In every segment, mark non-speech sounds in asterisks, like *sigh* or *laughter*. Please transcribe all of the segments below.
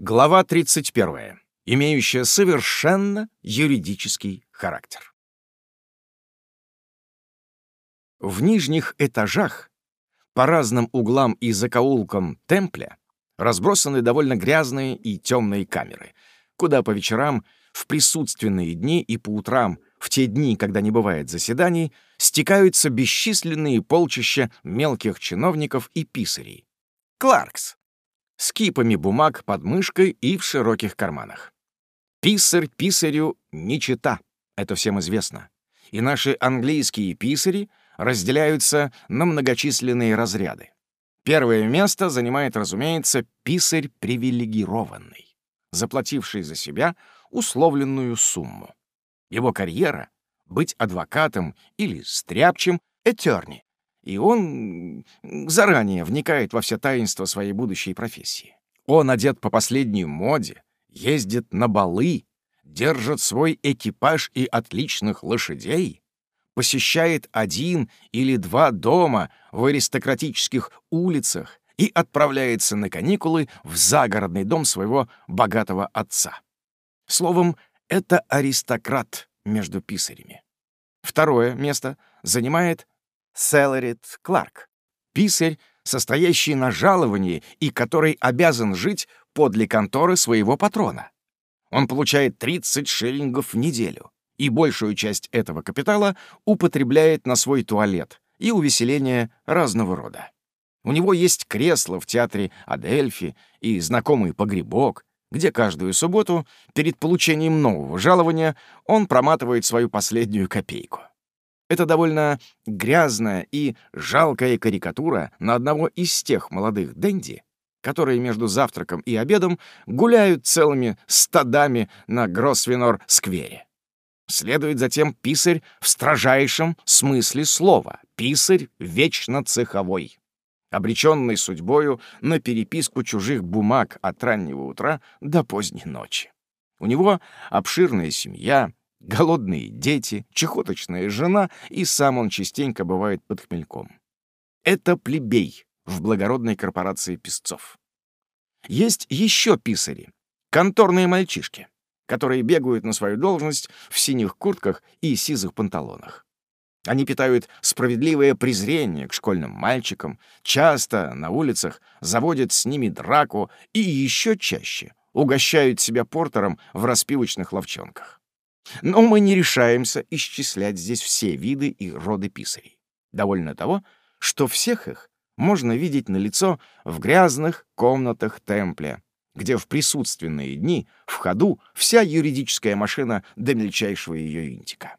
Глава 31, имеющая совершенно юридический характер. В нижних этажах, по разным углам и закоулкам темпля, разбросаны довольно грязные и темные камеры, куда по вечерам, в присутственные дни и по утрам, в те дни, когда не бывает заседаний, стекаются бесчисленные полчища мелких чиновников и писарей. Кларкс, с кипами бумаг под мышкой и в широких карманах. Писарь писарю не чита, это всем известно. И наши английские писари разделяются на многочисленные разряды. Первое место занимает, разумеется, писарь привилегированный, заплативший за себя условленную сумму. Его карьера — быть адвокатом или стряпчем этерни, и он заранее вникает во все таинства своей будущей профессии. Он одет по последней моде, ездит на балы, держит свой экипаж и отличных лошадей, посещает один или два дома в аристократических улицах и отправляется на каникулы в загородный дом своего богатого отца. Словом, это аристократ между писарями. Второе место занимает Селерит Кларк, писарь, состоящий на жаловании и который обязан жить подле конторы своего патрона. Он получает 30 шиллингов в неделю и большую часть этого капитала употребляет на свой туалет и увеселение разного рода. У него есть кресло в театре Адельфи и знакомый погребок, где каждую субботу перед получением нового жалования он проматывает свою последнюю копейку. Это довольно грязная и жалкая карикатура на одного из тех молодых денди, которые между завтраком и обедом гуляют целыми стадами на Гросвенор-сквере. Следует затем писарь в строжайшем смысле слова, писарь вечно цеховой, обреченный судьбою на переписку чужих бумаг от раннего утра до поздней ночи. У него обширная семья, голодные дети, чехоточная жена, и сам он частенько бывает под хмельком. Это плебей в благородной корпорации писцов. Есть еще писари, конторные мальчишки, которые бегают на свою должность в синих куртках и сизых панталонах. Они питают справедливое презрение к школьным мальчикам, часто на улицах заводят с ними драку и еще чаще угощают себя портером в распивочных ловчонках. Но мы не решаемся исчислять здесь все виды и роды писарей. Довольно того, что всех их можно видеть на лицо в грязных комнатах темпля, где в присутственные дни в ходу вся юридическая машина до мельчайшего ее интика.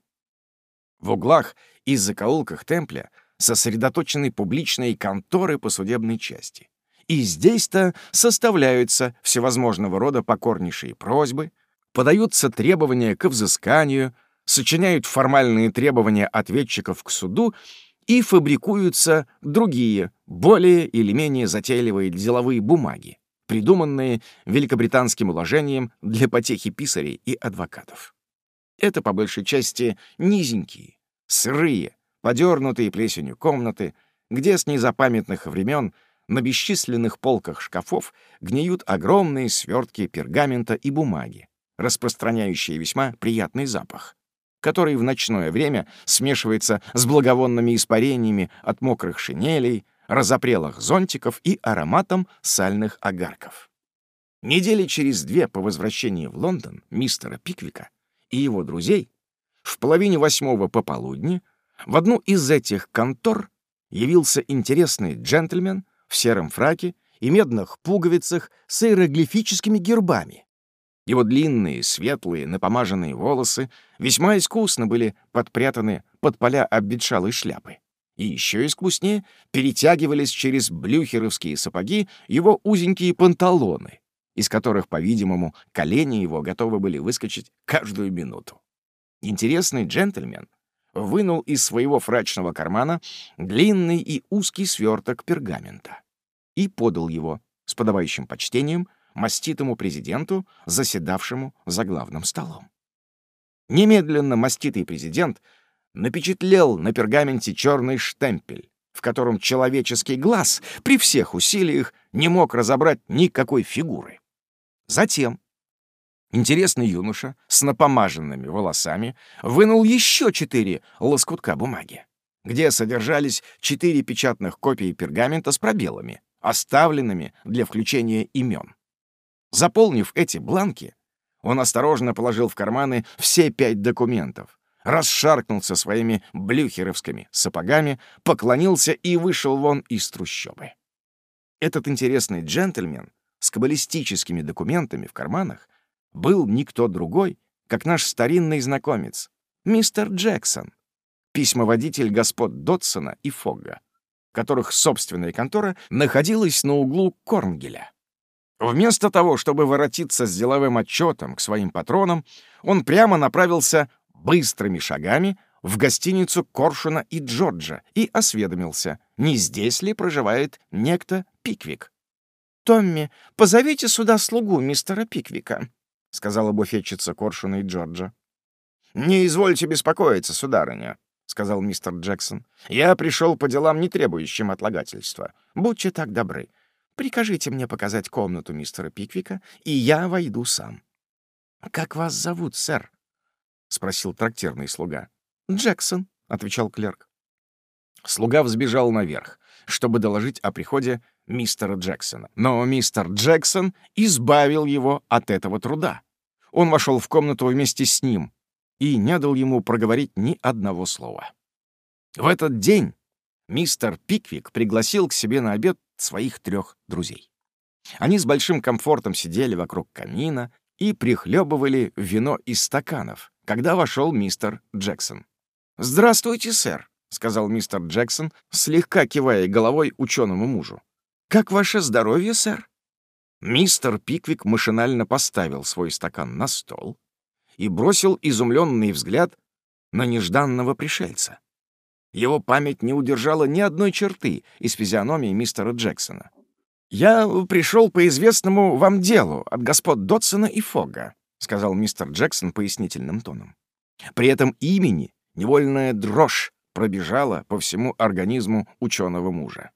В углах и закоулках темпля сосредоточены публичные конторы по судебной части. И здесь-то составляются всевозможного рода покорнейшие просьбы, подаются требования к взысканию, сочиняют формальные требования ответчиков к суду и фабрикуются другие, более или менее затейливые деловые бумаги, придуманные великобританским уложением для потехи писарей и адвокатов. Это, по большей части, низенькие, сырые, подернутые плесенью комнаты, где с незапамятных времен на бесчисленных полках шкафов гниют огромные свертки пергамента и бумаги, распространяющие весьма приятный запах, который в ночное время смешивается с благовонными испарениями от мокрых шинелей, разопрелых зонтиков и ароматом сальных огарков. Недели через две по возвращении в Лондон мистера Пиквика и его друзей в половине восьмого пополудни в одну из этих контор явился интересный джентльмен в сером фраке и медных пуговицах с иероглифическими гербами, его длинные, светлые, напомаженные волосы весьма искусно были подпрятаны под поля обветшалой шляпы. И еще искуснее перетягивались через блюхеровские сапоги его узенькие панталоны, из которых, по-видимому, колени его готовы были выскочить каждую минуту. Интересный джентльмен вынул из своего фрачного кармана длинный и узкий сверток пергамента и подал его с подавающим почтением — маститому президенту, заседавшему за главным столом. Немедленно маститый президент напечатлел на пергаменте черный штемпель, в котором человеческий глаз при всех усилиях не мог разобрать никакой фигуры. Затем интересный юноша с напомаженными волосами вынул еще четыре лоскутка бумаги, где содержались четыре печатных копии пергамента с пробелами, оставленными для включения имен. Заполнив эти бланки, он осторожно положил в карманы все пять документов, расшаркнулся своими блюхеровскими сапогами, поклонился и вышел вон из трущобы. Этот интересный джентльмен с каббалистическими документами в карманах был никто другой, как наш старинный знакомец, мистер Джексон, письмоводитель господ Дотсона и Фогга, которых собственная контора находилась на углу Корнгеля. Вместо того, чтобы воротиться с деловым отчетом к своим патронам, он прямо направился быстрыми шагами в гостиницу Коршуна и Джорджа и осведомился, не здесь ли проживает некто Пиквик. «Томми, позовите сюда слугу мистера Пиквика», — сказала буфетчица Коршуна и Джорджа. «Не извольте беспокоиться, сударыня», — сказал мистер Джексон. «Я пришел по делам, не требующим отлагательства. Будьте так добры. Прикажите мне показать комнату мистера Пиквика, и я войду сам». «Как вас зовут, сэр?» — спросил трактирный слуга. «Джексон», — отвечал клерк. Слуга взбежал наверх, чтобы доложить о приходе мистера Джексона. Но мистер Джексон избавил его от этого труда. Он вошел в комнату вместе с ним и не дал ему проговорить ни одного слова. В этот день мистер Пиквик пригласил к себе на обед своих трех друзей. Они с большим комфортом сидели вокруг камина и прихлебывали вино из стаканов, когда вошел мистер Джексон. «Здравствуйте, сэр», — сказал мистер Джексон, слегка кивая головой ученому мужу. «Как ваше здоровье, сэр?» Мистер Пиквик машинально поставил свой стакан на стол и бросил изумленный взгляд на нежданного пришельца. Его память не удержала ни одной черты из физиономии мистера Джексона. «Я пришел по известному вам делу от господ Дотсона и Фога», — сказал мистер Джексон пояснительным тоном. При этом имени невольная дрожь пробежала по всему организму ученого мужа.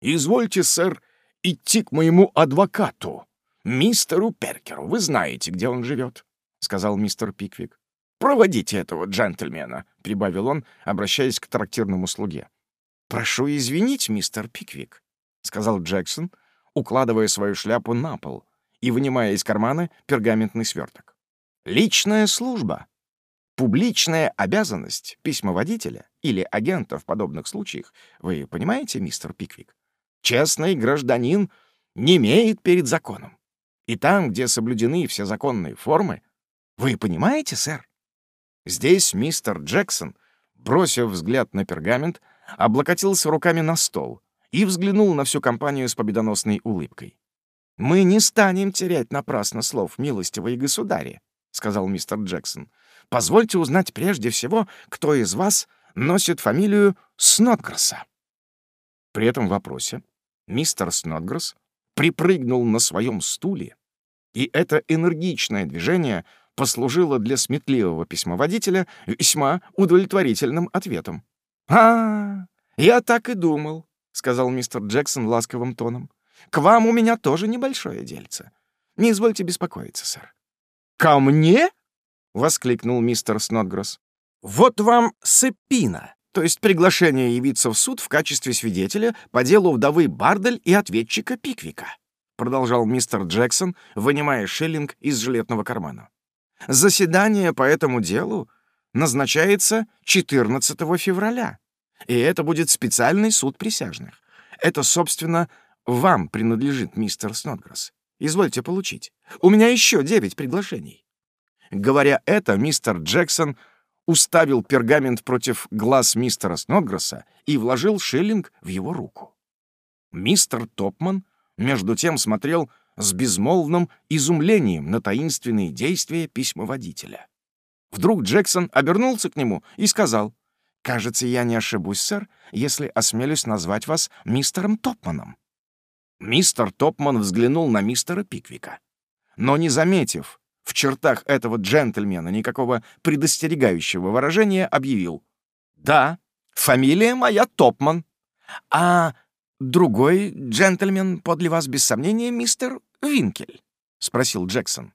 «Извольте, сэр, идти к моему адвокату, мистеру Перкеру. Вы знаете, где он живет», — сказал мистер Пиквик. «Проводите этого джентльмена», — прибавил он, обращаясь к трактирному слуге. «Прошу извинить, мистер Пиквик», — сказал Джексон, укладывая свою шляпу на пол и вынимая из кармана пергаментный сверток. «Личная служба. Публичная обязанность письмоводителя или агента в подобных случаях. Вы понимаете, мистер Пиквик? Честный гражданин не имеет перед законом. И там, где соблюдены все законные формы, вы понимаете, сэр? Здесь мистер Джексон, бросив взгляд на пергамент, облокотился руками на стол и взглянул на всю компанию с победоносной улыбкой. «Мы не станем терять напрасно слов, милостивые государи», — сказал мистер Джексон. «Позвольте узнать прежде всего, кто из вас носит фамилию Снотгресса». При этом вопросе мистер Снотгресс припрыгнул на своем стуле, и это энергичное движение послужило для сметливого письмоводителя весьма удовлетворительным ответом. «А, я так и думал», — сказал мистер Джексон ласковым тоном. К вам у меня тоже небольшое дельце. Не извольте беспокоиться, сэр». «Ко мне?» — воскликнул мистер Снотгресс. «Вот вам сепина, то есть приглашение явиться в суд в качестве свидетеля по делу вдовы Бардель и ответчика Пиквика», — продолжал мистер Джексон, вынимая шиллинг из жилетного кармана. «Заседание по этому делу назначается 14 февраля, и это будет специальный суд присяжных. Это, собственно, вам принадлежит, мистер Снотгресс. Извольте получить. У меня еще девять приглашений». Говоря это, мистер Джексон уставил пергамент против глаз мистера Снотгресса и вложил шиллинг в его руку. Мистер Топман, между тем, смотрел с безмолвным изумлением на таинственные действия письмоводителя. Вдруг Джексон обернулся к нему и сказал, «Кажется, я не ошибусь, сэр, если осмелюсь назвать вас мистером Топманом». Мистер Топман взглянул на мистера Пиквика. Но не заметив в чертах этого джентльмена никакого предостерегающего выражения, объявил. «Да, фамилия моя Топман. А другой джентльмен подле вас, без сомнения, мистер Винкель». спросил Джексон.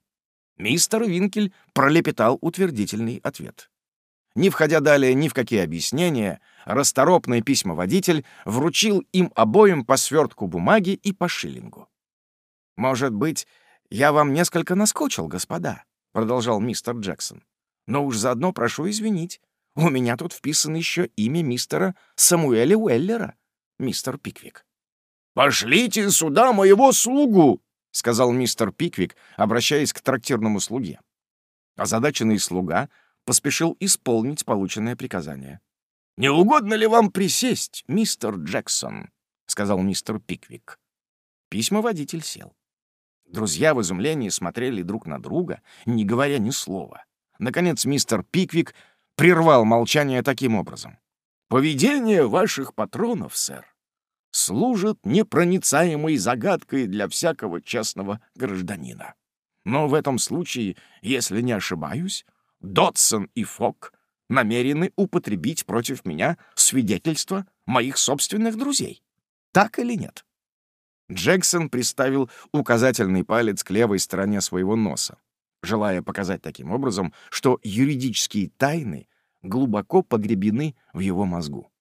Мистер Винкель пролепетал утвердительный ответ. Не входя далее ни в какие объяснения, расторопный письмоводитель вручил им обоим по свертку бумаги и по шиллингу. «Может быть, я вам несколько наскучил, господа», — продолжал мистер Джексон. «Но уж заодно прошу извинить. У меня тут вписано еще имя мистера Самуэля Уэллера, мистер Пиквик». «Пошлите сюда моего слугу!» — сказал мистер Пиквик, обращаясь к трактирному слуге. Озадаченный слуга поспешил исполнить полученное приказание. «Не угодно ли вам присесть, мистер Джексон?» — сказал мистер Пиквик. Письмоводитель сел. Друзья в изумлении смотрели друг на друга, не говоря ни слова. Наконец мистер Пиквик прервал молчание таким образом. «Поведение ваших патронов, сэр, служит непроницаемой загадкой для всякого честного гражданина. Но в этом случае, если не ошибаюсь, Дотсон и Фок намерены употребить против меня свидетельства моих собственных друзей. Так или нет? Джексон приставил указательный палец к левой стороне своего носа, желая показать таким образом, что юридические тайны глубоко погребены в его мозгу.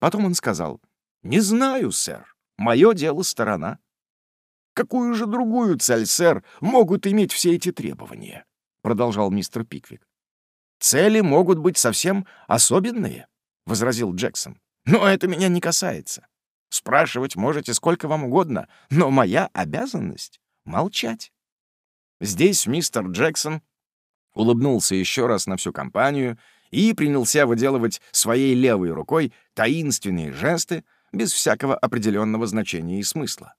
Потом он сказал, «Не знаю, сэр. Мое дело сторона». «Какую же другую цель, сэр, могут иметь все эти требования?» — продолжал мистер Пиквик. «Цели могут быть совсем особенные», — возразил Джексон. «Но это меня не касается. Спрашивать можете сколько вам угодно, но моя обязанность — молчать». Здесь мистер Джексон улыбнулся еще раз на всю компанию и принялся выделывать своей левой рукой таинственные жесты без всякого определенного значения и смысла.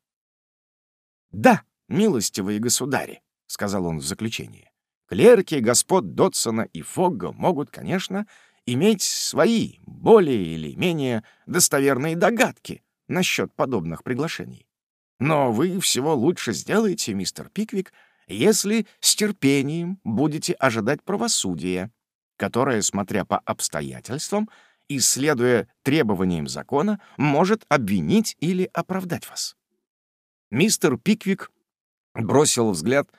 «Да, милостивые государи», — сказал он в заключении. Клерки господ Дотсона и Фогга могут, конечно, иметь свои, более или менее достоверные догадки насчет подобных приглашений. Но вы всего лучше сделаете, мистер Пиквик, если с терпением будете ожидать правосудия, которое, смотря по обстоятельствам и следуя требованиям закона, может обвинить или оправдать вас. Мистер Пиквик бросил взгляд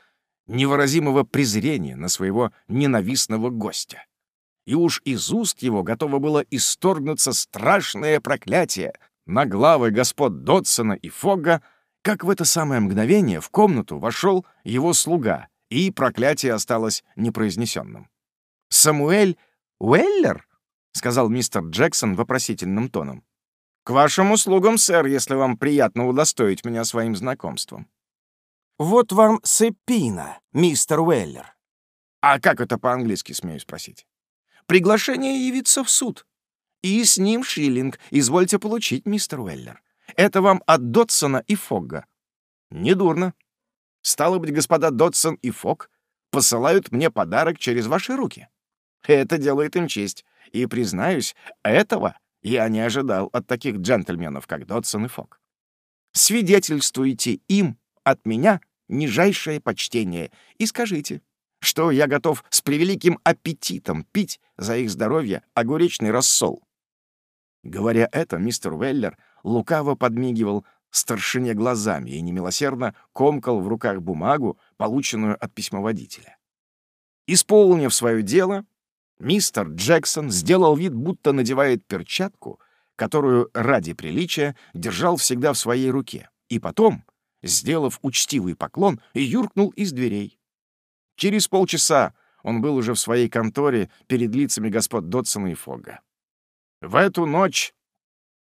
невыразимого презрения на своего ненавистного гостя. И уж из уст его готово было исторгнуться страшное проклятие на главы господ Дотсона и Фогга, как в это самое мгновение в комнату вошел его слуга, и проклятие осталось непроизнесенным. «Самуэль Уэллер?» — сказал мистер Джексон вопросительным тоном. «К вашим услугам, сэр, если вам приятно удостоить меня своим знакомством». «Вот вам сепина, мистер Уэллер». «А как это по-английски, смею спросить?» «Приглашение явиться в суд. И с ним шиллинг. Извольте получить, мистер Уэллер. Это вам от Дотсона и Фогга». «Недурно. Стало быть, господа Дотсон и Фог посылают мне подарок через ваши руки. Это делает им честь. И, признаюсь, этого я не ожидал от таких джентльменов, как Дотсон и Фог. Свидетельствуйте им от меня нижайшее почтение и скажите, что я готов с превеликим аппетитом пить за их здоровье огуречный рассол». Говоря это, мистер Веллер лукаво подмигивал старшине глазами и немилосердно комкал в руках бумагу, полученную от письмоводителя. Исполнив свое дело, мистер Джексон сделал вид, будто надевает перчатку, которую ради приличия держал всегда в своей руке, и потом, сделав учтивый поклон, юркнул из дверей. Через полчаса он был уже в своей конторе перед лицами господ Дотсона и Фога. В эту ночь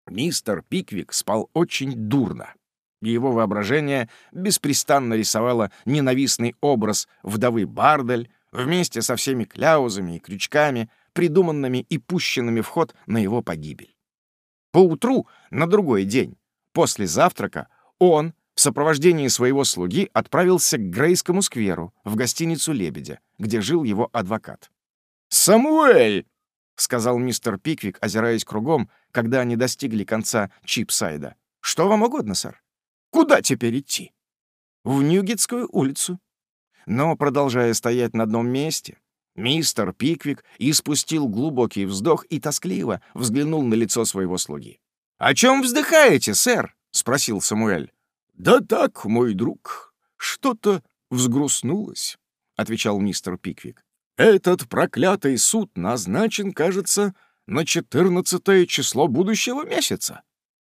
мистер Пиквик спал очень дурно, его воображение беспрестанно рисовало ненавистный образ вдовы Бардель вместе со всеми кляузами и крючками, придуманными и пущенными в ход на его погибель. Поутру, на другой день, после завтрака, он, в сопровождении своего слуги отправился к Грейскому скверу, в гостиницу «Лебедя», где жил его адвокат. «Самуэль!» — сказал мистер Пиквик, озираясь кругом, когда они достигли конца Чипсайда. «Что вам угодно, сэр? Куда теперь идти?» «В Ньюгетскую улицу». Но, продолжая стоять на одном месте, мистер Пиквик испустил глубокий вздох и тоскливо взглянул на лицо своего слуги. «О чем вздыхаете, сэр?» — спросил Самуэль. «Да так, мой друг, что-то взгрустнулась», — отвечал мистер Пиквик. «Этот проклятый суд назначен, кажется, на 14 число будущего месяца».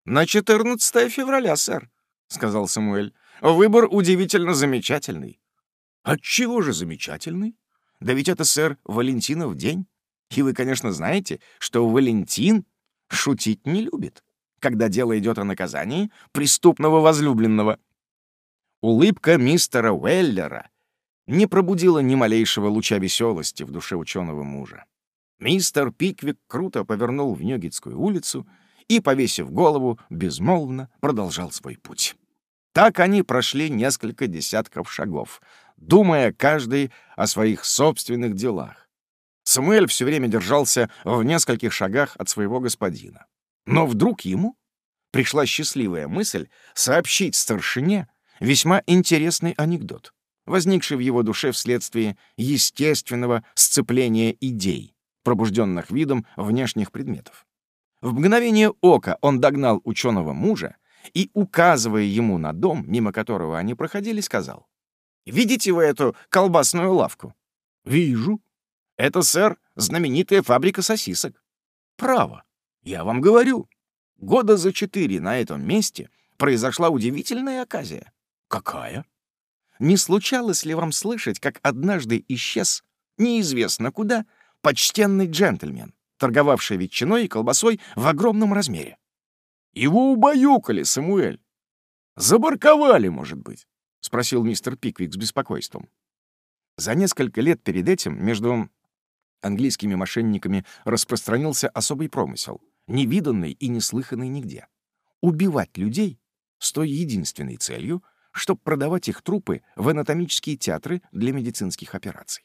«На 14 февраля, сэр», — сказал Самуэль. «Выбор удивительно замечательный». «Отчего же замечательный? Да ведь это, сэр, Валентинов день. И вы, конечно, знаете, что Валентин шутить не любит, когда дело идет о наказании преступного возлюбленного». Улыбка мистера Уэллера не пробудила ни малейшего луча веселости в душе ученого мужа. Мистер Пиквик круто повернул в Нёгетскую улицу и, повесив голову, безмолвно продолжал свой путь. Так они прошли несколько десятков шагов, думая каждый о своих собственных делах. Самуэль все время держался в нескольких шагах от своего господина. Но вдруг ему пришла счастливая мысль сообщить старшине весьма интересный анекдот, возникший в его душе вследствие естественного сцепления идей, пробужденных видом внешних предметов. В мгновение ока он догнал ученого мужа и, указывая ему на дом, мимо которого они проходили, сказал, «Видите вы эту колбасную лавку?» «Вижу. Это, сэр, знаменитая фабрика сосисок». «Право. Я вам говорю. Года за четыре на этом месте произошла удивительная оказия». «Какая?» Не случалось ли вам слышать, как однажды исчез, неизвестно куда, почтенный джентльмен, торговавший ветчиной и колбасой в огромном размере. «Его убаюкали, Самуэль. Забарковали, может быть?» — спросил мистер Пиквик с беспокойством. За несколько лет перед этим между английскими мошенниками распространился особый промысел, невиданный и неслыханный нигде. Убивать людей с той единственной целью, чтобы продавать их трупы в анатомические театры для медицинских операций.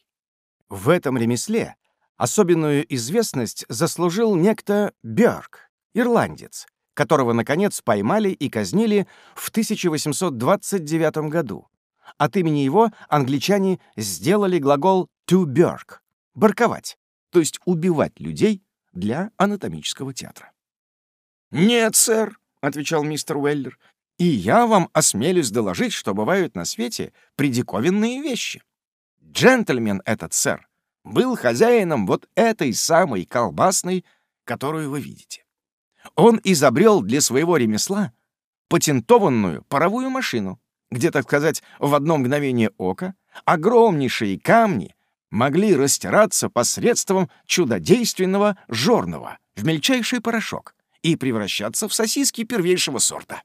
В этом ремесле Особенную известность заслужил некто Бёрк, ирландец, которого, наконец, поймали и казнили в 1829 году. От имени его англичане сделали глагол «to burk» — «барковать», то есть убивать людей для анатомического театра. «Нет, сэр», — отвечал мистер Уэллер, «и я вам осмелюсь доложить, что бывают на свете предиковинные вещи. Джентльмен этот, сэр, был хозяином вот этой самой колбасной, которую вы видите. Он изобрел для своего ремесла патентованную паровую машину, где, так сказать, в одно мгновение ока огромнейшие камни могли растираться посредством чудодейственного жорного в мельчайший порошок и превращаться в сосиски первейшего сорта.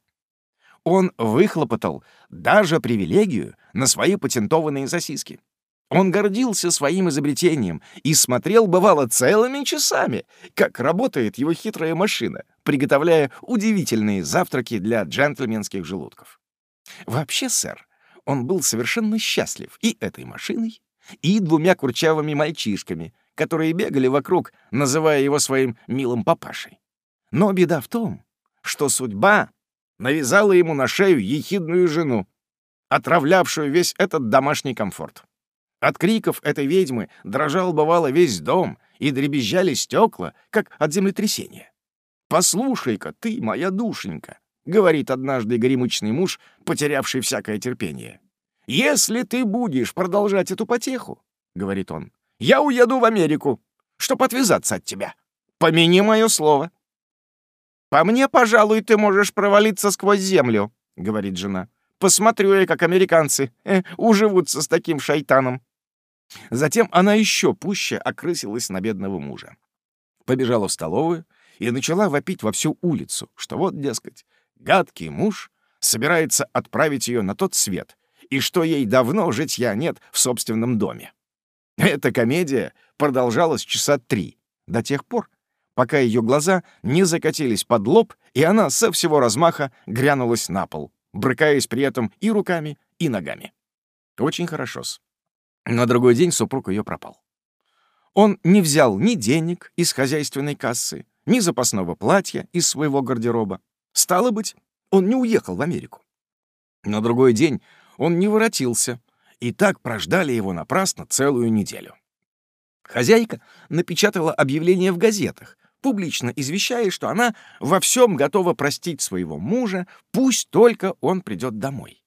Он выхлопотал даже привилегию на свои патентованные сосиски. Он гордился своим изобретением и смотрел, бывало, целыми часами, как работает его хитрая машина, приготовляя удивительные завтраки для джентльменских желудков. Вообще, сэр, он был совершенно счастлив и этой машиной, и двумя курчавыми мальчишками, которые бегали вокруг, называя его своим милым папашей. Но беда в том, что судьба навязала ему на шею ехидную жену, отравлявшую весь этот домашний комфорт. От криков этой ведьмы дрожал, бывало, весь дом, и дребезжали стекла, как от землетрясения. «Послушай-ка ты, моя душенька», — говорит однажды горемычный муж, потерявший всякое терпение. «Если ты будешь продолжать эту потеху, — говорит он, — я уеду в Америку, чтоб отвязаться от тебя. Помяни мое слово». «По мне, пожалуй, ты можешь провалиться сквозь землю», — говорит жена. «Посмотрю я, как американцы э, уживутся с таким шайтаном». Затем она еще пуще окрысилась на бедного мужа. Побежала в столовую и начала вопить во всю улицу, что вот, дескать, гадкий муж собирается отправить ее на тот свет, и что ей давно житья нет в собственном доме. Эта комедия продолжалась часа три, до тех пор, пока ее глаза не закатились под лоб, и она со всего размаха грянулась на пол, брыкаясь при этом и руками, и ногами. Очень хорошо-с. На другой день супруг ее пропал. Он не взял ни денег из хозяйственной кассы, ни запасного платья из своего гардероба. Стало быть, он не уехал в Америку. На другой день он не воротился, и так прождали его напрасно целую неделю. Хозяйка напечатала объявление в газетах, публично извещая, что она во всем готова простить своего мужа, пусть только он придет домой.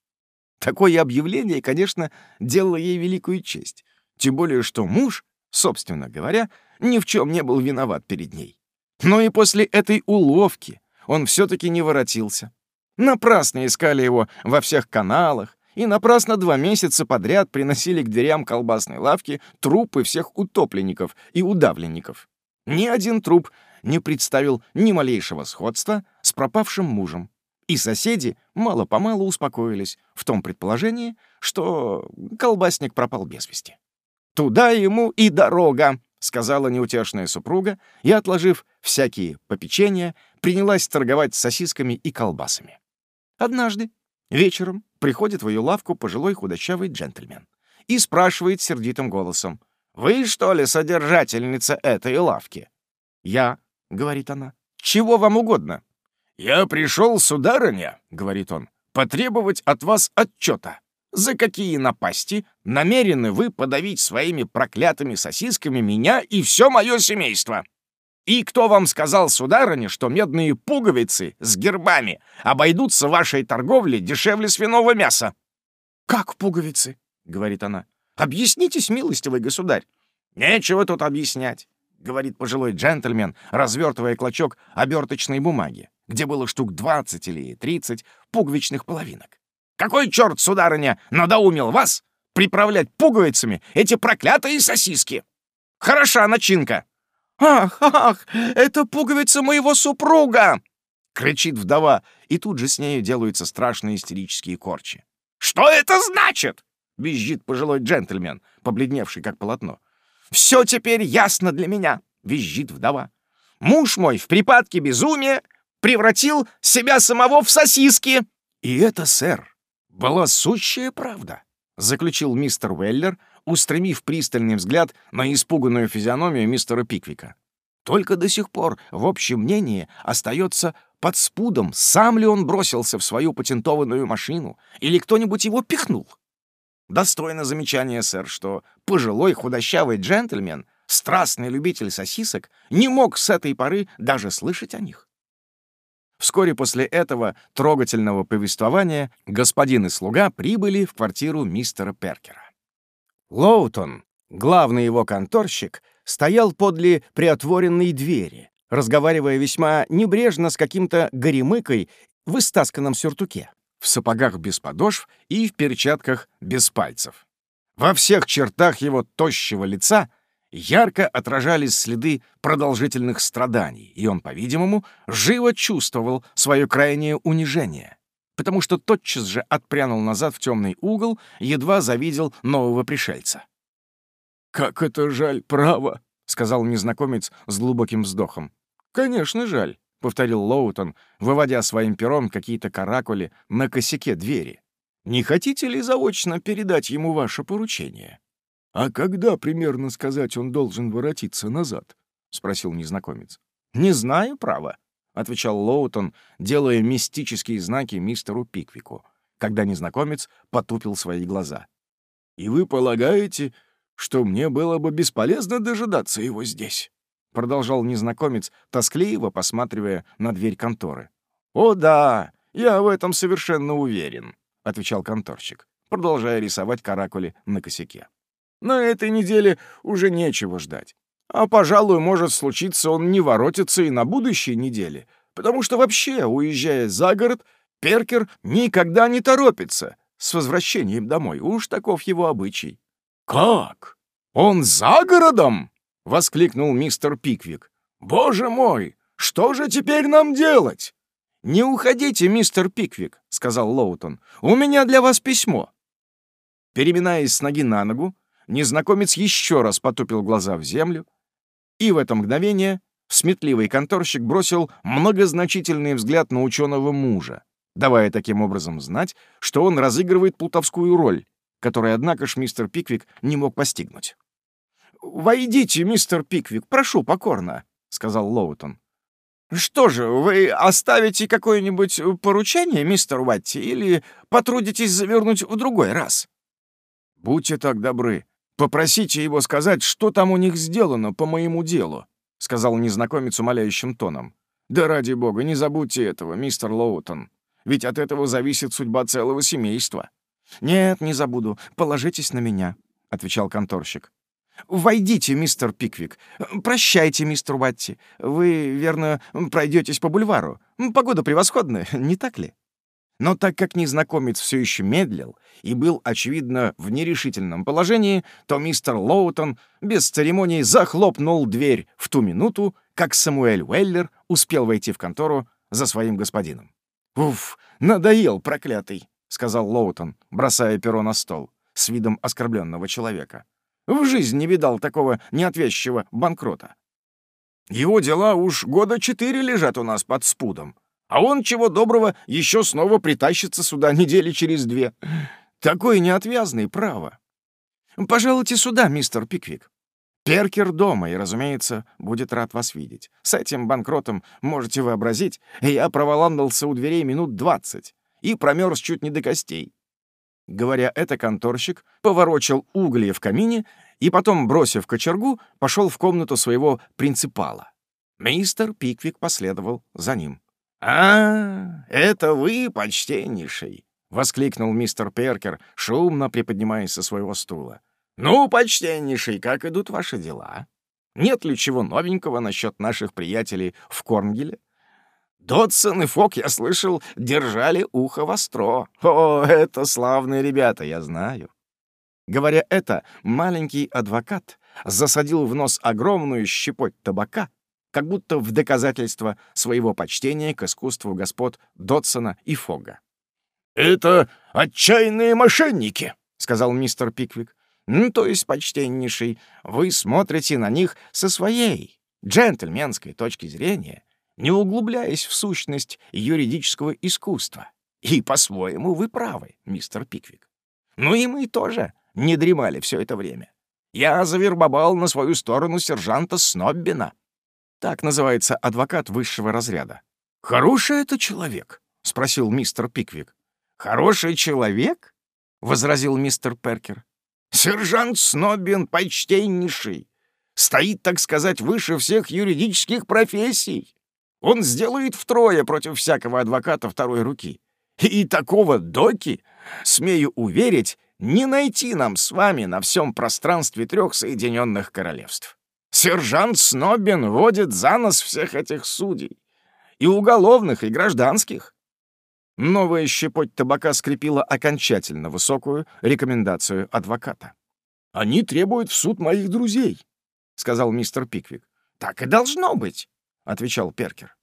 Такое объявление, конечно, делало ей великую честь. Тем более, что муж, собственно говоря, ни в чем не был виноват перед ней. Но и после этой уловки он все-таки не воротился. Напрасно искали его во всех каналах, и напрасно два месяца подряд приносили к дверям колбасной лавки трупы всех утопленников и удавленников. Ни один труп не представил ни малейшего сходства с пропавшим мужем. И соседи мало-помалу успокоились в том предположении, что колбасник пропал без вести. «Туда ему и дорога», — сказала неутешная супруга, и, отложив всякие попечения, принялась торговать сосисками и колбасами. Однажды, вечером, приходит в ее лавку пожилой худощавый джентльмен и спрашивает сердитым голосом, «Вы, что ли, содержательница этой лавки?» «Я», — говорит она, — «чего вам угодно?» «Я пришел, сударыня», — говорит он, — «потребовать от вас отчета. За какие напасти намерены вы подавить своими проклятыми сосисками меня и все мое семейство?» И кто вам сказал, сударыня, что медные пуговицы с гербами обойдутся вашей торговле дешевле свиного мяса? «Как пуговицы?» — говорит она. «Объяснитесь, милостивый государь». «Нечего тут объяснять», — говорит пожилой джентльмен, развертывая клочок оберточной бумаги, где было штук двадцать или тридцать пуговичных половинок. «Какой черт, сударыня, надоумил вас приправлять пуговицами эти проклятые сосиски? Хороша начинка!» «Ах, ах, это пуговица моего супруга!» — кричит вдова, и тут же с нею делаются страшные истерические корчи. «Что это значит?» — визжит пожилой джентльмен, побледневший как полотно. «Все теперь ясно для меня!» — визжит вдова. «Муж мой в припадке безумия превратил себя самого в сосиски!» «И это, сэр, была сущая правда», — заключил мистер Уэллер, устремив пристальный взгляд на испуганную физиономию мистера Пиквика. Только до сих пор в общем мнении остается под спудом, сам ли он бросился в свою патентованную машину или кто-нибудь его пихнул. Достойно замечания, сэр, что пожилой худощавый джентльмен, страстный любитель сосисок, не мог с этой поры даже слышать о них. Вскоре после этого трогательного повествования господин и слуга прибыли в квартиру мистера Перкера. Лоутон, главный его конторщик, стоял подле приотворенной двери, разговаривая весьма небрежно с каким-то горемыкой в истасканном сюртуке, в сапогах без подошв и в перчатках без пальцев. Во всех чертах его тощего лица ярко отражались следы продолжительных страданий, и он, по-видимому, живо чувствовал свое крайнее унижение потому что тотчас же отпрянул назад в темный угол, едва завидел нового пришельца. «Как это жаль, право!» — сказал незнакомец с глубоким вздохом. «Конечно, жаль», — повторил Лоутон, выводя своим пером какие-то каракули на косяке двери. «Не хотите ли заочно передать ему ваше поручение?» «А когда, примерно сказать, он должен воротиться назад?» — спросил незнакомец. «Не знаю, право. — отвечал Лоутон, делая мистические знаки мистеру Пиквику, когда незнакомец потупил свои глаза. «И вы полагаете, что мне было бы бесполезно дожидаться его здесь?» — продолжал незнакомец, тоскливо посматривая на дверь конторы. «О да, я в этом совершенно уверен», — отвечал конторщик, продолжая рисовать каракули на косяке. «На этой неделе уже нечего ждать. А, пожалуй, может случиться, он не воротится и на будущей неделе, потому что вообще, уезжая за город, Перкер никогда не торопится с возвращением домой. Уж таков его обычай. «Как? Он за городом?» — воскликнул мистер Пиквик. «Боже мой, что же теперь нам делать?» «Не уходите, мистер Пиквик», — сказал Лоутон. «У меня для вас письмо». Переминаясь с ноги на ногу, незнакомец еще раз потупил глаза в землю, и в это мгновение сметливый конторщик бросил многозначительный взгляд на ученого мужа, давая таким образом знать, что он разыгрывает плутовскую роль, которую, однако ж, мистер Пиквик не мог постигнуть. «Войдите, мистер Пиквик, прошу покорно», — сказал Лоутон. «Что же, вы оставите какое-нибудь поручение, мистер Уатти, или потрудитесь завернуть в другой раз?» «Будьте так добры, «Попросите его сказать, что там у них сделано по моему делу», — сказал незнакомец умоляющим тоном. «Да ради бога, не забудьте этого, мистер Лоутон. Ведь от этого зависит судьба целого семейства. «Нет, не забуду. Положитесь на меня», — отвечал конторщик. «Войдите, мистер Пиквик. Прощайте, мистер Уатти. Вы, верно, пройдетесь по бульвару. Погода превосходная, не так ли?» Но так как незнакомец все еще медлил и был, очевидно, в нерешительном положении, то мистер Лоутон без церемоний захлопнул дверь в ту минуту, как Самуэль Уэллер успел войти в контору за своим господином. «Уф, надоел, проклятый!» — сказал Лоутон, бросая перо на стол, с видом оскорбленного человека. «В жизни не видал такого неотвязчивого банкрота. Его дела уж года четыре лежат у нас под спудом, а он, чего доброго, еще снова притащится сюда недели через две. Такой неотвязный, право. Пожалуйте сюда, мистер Пиквик. Перкер дома и, разумеется, будет рад вас видеть. С этим банкротом, можете вообразить, я проволандался у дверей минут двадцать и промерз чуть не до костей. Говоря это, конторщик поворочил угли в камине и потом, бросив кочергу, пошел в комнату своего принципала. Мистер Пиквик последовал за ним. «А, это вы, почтеннейший!» — воскликнул мистер Перкер, шумно приподнимаясь со своего стула. «Ну, почтеннейший, как идут ваши дела? Нет ли чего новенького насчет наших приятелей в Корнгеле? Додсон и Фок, я слышал, держали ухо востро. О, это славные ребята, я знаю». Говоря это, маленький адвокат засадил в нос огромную щепоть табака как будто в доказательство своего почтения к искусству господ Дотсона и Фога. «Это отчаянные мошенники», — сказал мистер Пиквик. «Ну, то есть, почтеннейший, вы смотрите на них со своей джентльменской точки зрения, не углубляясь в сущность юридического искусства. И по-своему вы правы, мистер Пиквик. Ну и мы тоже не дремали все это время. Я завербовал на свою сторону сержанта Сноббина, так называется адвокат высшего разряда. «Хороший это человек?» — спросил мистер Пиквик. «Хороший человек?» — возразил мистер Перкер. «Сержант Снобин почтеннейший. Стоит, так сказать, выше всех юридических профессий. Он сделает втрое против всякого адвоката второй руки. И такого доки, смею уверить, не найти нам с вами на всем пространстве трех Соединенных Королевств. Сержант Снобин водит за нос всех этих судей. И уголовных, и гражданских. Новая щепоть табака скрепила окончательно высокую рекомендацию адвоката. «Они требуют в суд моих друзей», — сказал мистер Пиквик. «Так и должно быть», — отвечал Перкер.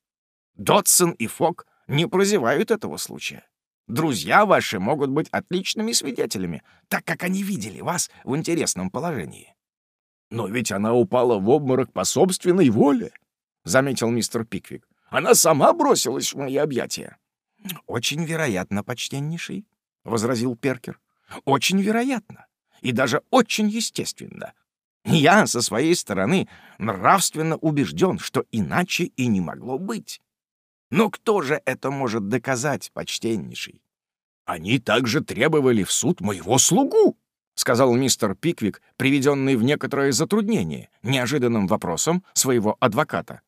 «Дотсон и Фок не прозевают этого случая. Друзья ваши могут быть отличными свидетелями, так как они видели вас в интересном положении. «Но ведь она упала в обморок по собственной воле», — заметил мистер Пиквик. «Она сама бросилась в мои объятия». «Очень вероятно, почтеннейший», — возразил Перкер. «Очень вероятно. И даже очень естественно. Я, со своей стороны, нравственно убежден, что иначе и не могло быть. Но кто же это может доказать, почтеннейший? Они также требовали в суд моего слугу, — сказал мистер Пиквик, приведенный в некоторое затруднение неожиданным вопросом своего адвоката.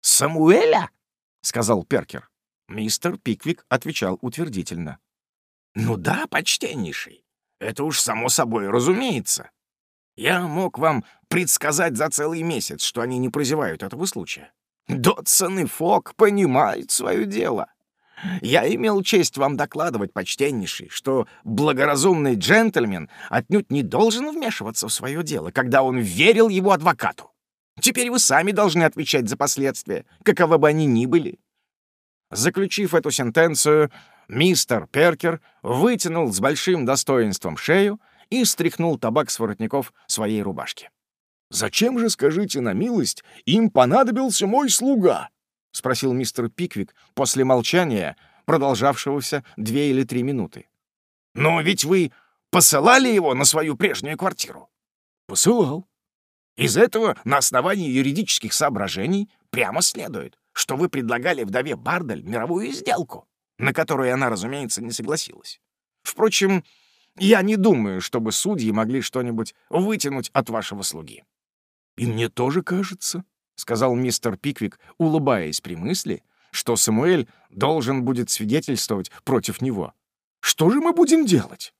«Самуэля?» — сказал Перкер. Мистер Пиквик отвечал утвердительно. «Ну да, почтеннейший. Это уж само собой разумеется. Я мог вам предсказать за целый месяц, что они не прозевают этого случая. Дотсон и Фок понимают свое дело. Я имел честь вам докладывать, почтеннейший, что благоразумный джентльмен отнюдь не должен вмешиваться в свое дело, когда он верил его адвокату. Теперь вы сами должны отвечать за последствия, каковы бы они ни были». Заключив эту сентенцию, мистер Перкер вытянул с большим достоинством шею и стряхнул табак с воротников своей рубашки. «Зачем же, скажите на милость, им понадобился мой слуга?» — спросил мистер Пиквик после молчания, продолжавшегося две или три минуты. «Но ведь вы посылали его на свою прежнюю квартиру?» «Посылал. Из этого на основании юридических соображений прямо следует, что вы предлагали вдове Бардель мировую сделку, на которую она, разумеется, не согласилась. Впрочем, я не думаю, чтобы судьи могли что-нибудь вытянуть от вашего слуги». «И мне тоже кажется», — сказал мистер Пиквик, улыбаясь при мысли, что Самуэль должен будет свидетельствовать против него. «Что же мы будем делать?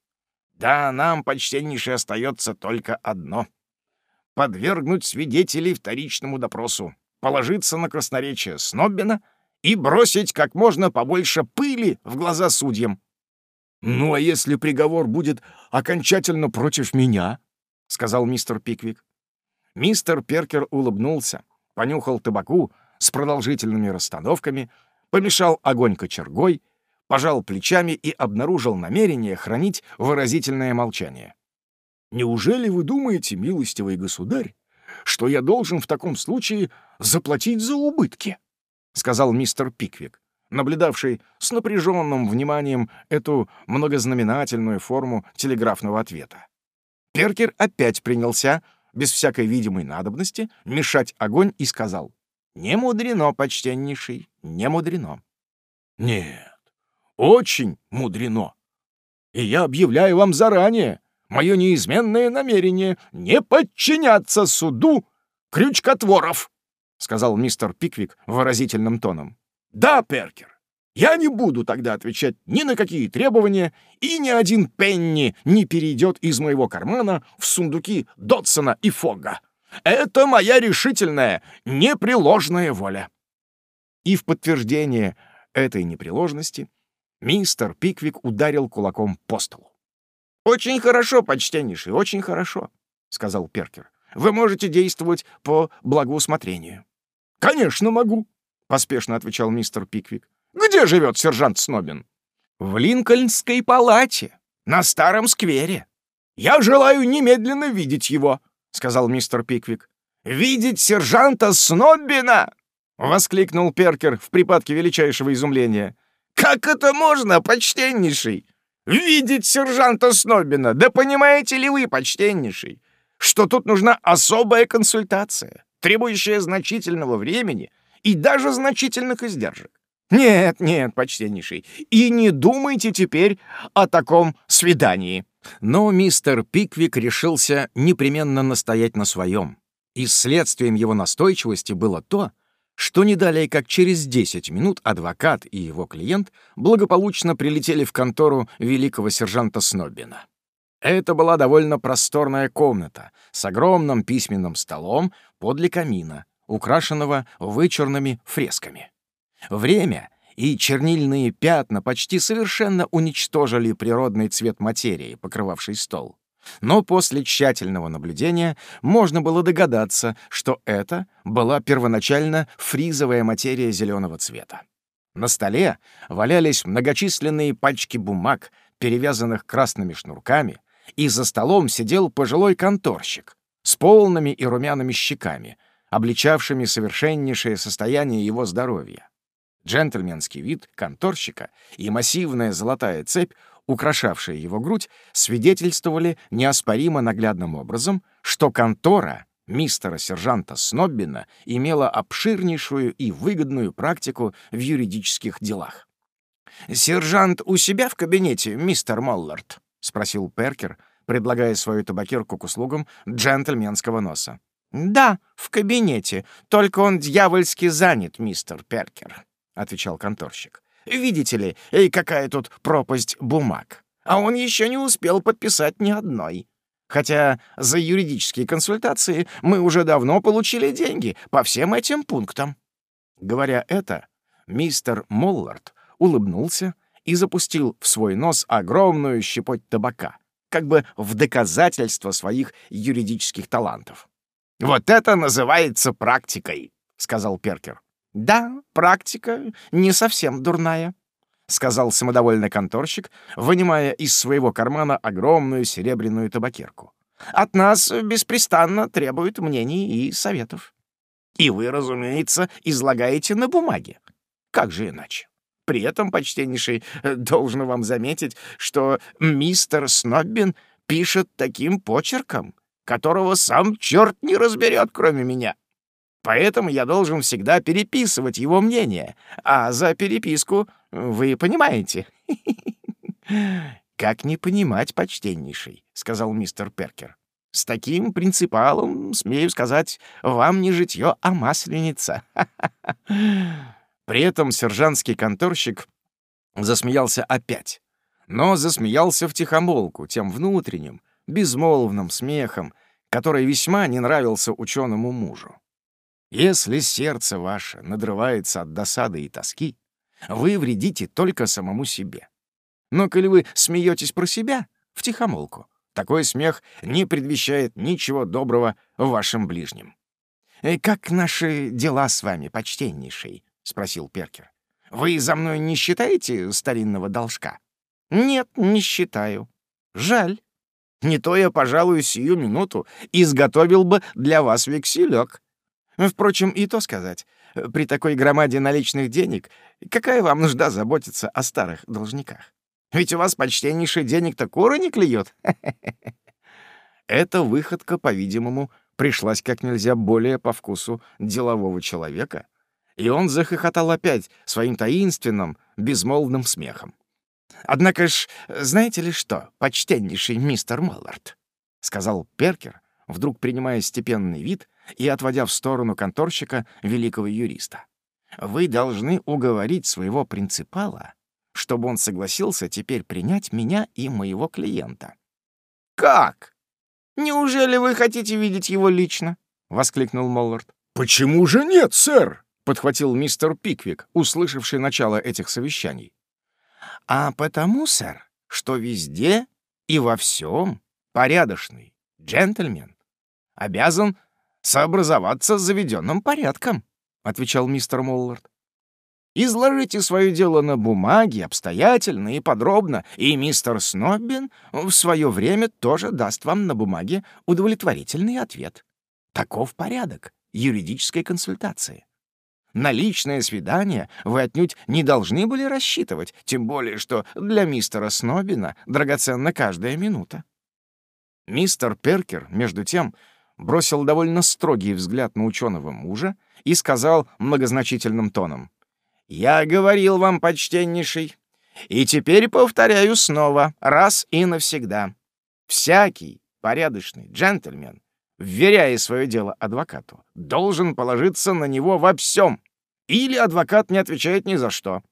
Да, нам, почтеннейший, остается только одно — подвергнуть свидетелей вторичному допросу, положиться на красноречие Сноббина и бросить как можно побольше пыли в глаза судьям. «Ну, а если приговор будет окончательно против меня?» — сказал мистер Пиквик. Мистер Перкер улыбнулся, понюхал табаку с продолжительными расстановками, помешал огонь кочергой, пожал плечами и обнаружил намерение хранить выразительное молчание. «Неужели вы думаете, милостивый государь, что я должен в таком случае заплатить за убытки?» — сказал мистер Пиквик, наблюдавший с напряженным вниманием эту многознаменательную форму телеграфного ответа. Перкер опять принялся, без всякой видимой надобности, мешать огонь и сказал, «Не мудрено, почтеннейший, не мудрено». «Нет, очень мудрено. И я объявляю вам заранее мое неизменное намерение не подчиняться суду крючкотворов», — сказал мистер Пиквик выразительным тоном. «Да, Перкер, я не буду тогда отвечать ни на какие требования, и ни один пенни не перейдет из моего кармана в сундуки Дотсона и Фогга. Это моя решительная, непреложная воля». И в подтверждение этой непреложности мистер Пиквик ударил кулаком по столу. «Очень хорошо, почтеннейший, очень хорошо», — сказал Перкер. «Вы можете действовать по благоусмотрению». «Конечно могу», — поспешно отвечал мистер Пиквик. «Где живет сержант Снобин?» «В Линкольнской палате, на старом сквере». «Я желаю немедленно видеть его», — сказал мистер Пиквик. «Видеть сержанта Сноббина!» — воскликнул Перкер в припадке величайшего изумления. «Как это можно, почтеннейший? Видеть сержанта Сноббина? Да понимаете ли вы, почтеннейший, что тут нужна особая консультация, требующая значительного времени и даже значительных издержек? Нет, нет, почтеннейший, и не думайте теперь о таком свидании». Но мистер Пиквик решился непременно настоять на своем. И следствием его настойчивости было то, что не далее как через 10 минут адвокат и его клиент благополучно прилетели в контору великого сержанта Сноббина. Это была довольно просторная комната с огромным письменным столом подле камина, украшенного вычурными фресками. Время и чернильные пятна почти совершенно уничтожили природный цвет материи, покрывавшей стол. Но после тщательного наблюдения можно было догадаться, что это была первоначально фризовая материя зеленого цвета. На столе валялись многочисленные пачки бумаг, перевязанных красными шнурками, и за столом сидел пожилой конторщик с полными и румяными щеками, обличавшими совершеннейшее состояние его здоровья. Джентльменский вид конторщика и массивная золотая цепь, украшавшая его грудь, свидетельствовали неоспоримо наглядным образом, что контора мистера-сержанта Сноббина имела обширнейшую и выгодную практику в юридических делах. «Сержант у себя в кабинете, мистер Моллард?» — спросил Перкер, предлагая свою табакерку к услугам джентльменского носа. «Да, в кабинете, только он дьявольски занят, мистер Перкер», отвечал конторщик. «Видите ли, и какая тут пропасть бумаг. А он еще не успел подписать ни одной. Хотя за юридические консультации мы уже давно получили деньги по всем этим пунктам». Говоря это, мистер Моллард улыбнулся и запустил в свой нос огромную щепоть табака, как бы в доказательство своих юридических талантов. «Вот это называется практикой», — сказал Перкер. «Да, практика не совсем дурная», — сказал самодовольный конторщик, вынимая из своего кармана огромную серебряную табакерку. «От нас беспрестанно требуют мнений и советов. И вы, разумеется, излагаете на бумаге. Как же иначе? При этом, почтеннейший, должен вам заметить, что мистер Сноббин пишет таким почерком, которого сам черт не разберет, кроме меня. Поэтому я должен всегда переписывать его мнение. А за переписку вы понимаете. *laughs* «Как не понимать, почтеннейший», — сказал мистер Перкер. «С таким принципалом, смею сказать, вам не житье, а масленица». *laughs* При этом сержантский конторщик засмеялся опять. но засмеялся втихомолку тем внутренним, безмолвным смехом, который весьма не нравился ученому мужу. Если сердце ваше надрывается от досады и тоски, вы вредите только самому себе. Но коли вы смеетесь про себя, втихомолку, такой смех не предвещает ничего доброго в вашем ближнем. «Э, «Как наши дела с вами, почтеннейший?» — спросил Перкер. «Вы за мной не считаете старинного должка?» «Нет, не считаю. Жаль. Не то я, пожалуй, сию минуту изготовил бы для вас векселек. Впрочем, и то сказать, при такой громаде наличных денег какая вам нужда заботиться о старых должниках? Ведь у вас почтеннейший денег-то кура не клюет. *laughs* Эта выходка, по-видимому, пришлась как нельзя более по вкусу делового человека, и он захохотал опять своим таинственным, безмолвным смехом. «Однако ж, знаете ли что, почтеннейший мистер Моллард?» — сказал Перкер, вдруг принимая степенный вид и отводя в сторону конторщика великого юриста. «Вы должны уговорить своего принципала, чтобы он согласился теперь принять меня и моего клиента». «Как? Неужели вы хотите видеть его лично?» — воскликнул Моллард. «Почему же нет, сэр?» — подхватил мистер Пиквик, услышавший начало этих совещаний. «А потому, сэр, что везде и во всем порядочный джентльмен обязан сообразоваться с заведенным порядком», — отвечал мистер Моллард. «Изложите свое дело на бумаге обстоятельно и подробно, и мистер Сноббин в свое время тоже даст вам на бумаге удовлетворительный ответ. Таков порядок юридической консультации. На личное свидание вы отнюдь не должны были рассчитывать, тем более что для мистера Снобина драгоценна каждая минута. Мистер Перкер, между тем, бросил довольно строгий взгляд на ученого мужа и сказал многозначительным тоном. «Я говорил вам, почтеннейший, и теперь повторяю снова, раз и навсегда. Всякий порядочный джентльмен вверяя свое дело адвокату, должен положиться на него во всем, или адвокат не отвечает ни за что.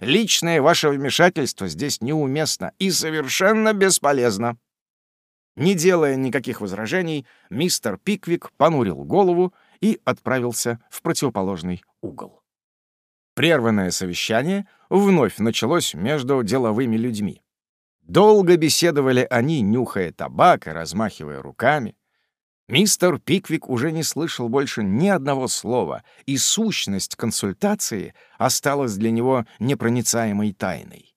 Личное ваше вмешательство здесь неуместно и совершенно бесполезно. Не делая никаких возражений, мистер Пиквик понурил голову и отправился в противоположный угол. Прерванное совещание вновь началось между деловыми людьми. Долго беседовали они, нюхая табак и размахивая руками. Мистер Пиквик уже не слышал больше ни одного слова, и сущность консультации осталась для него непроницаемой тайной.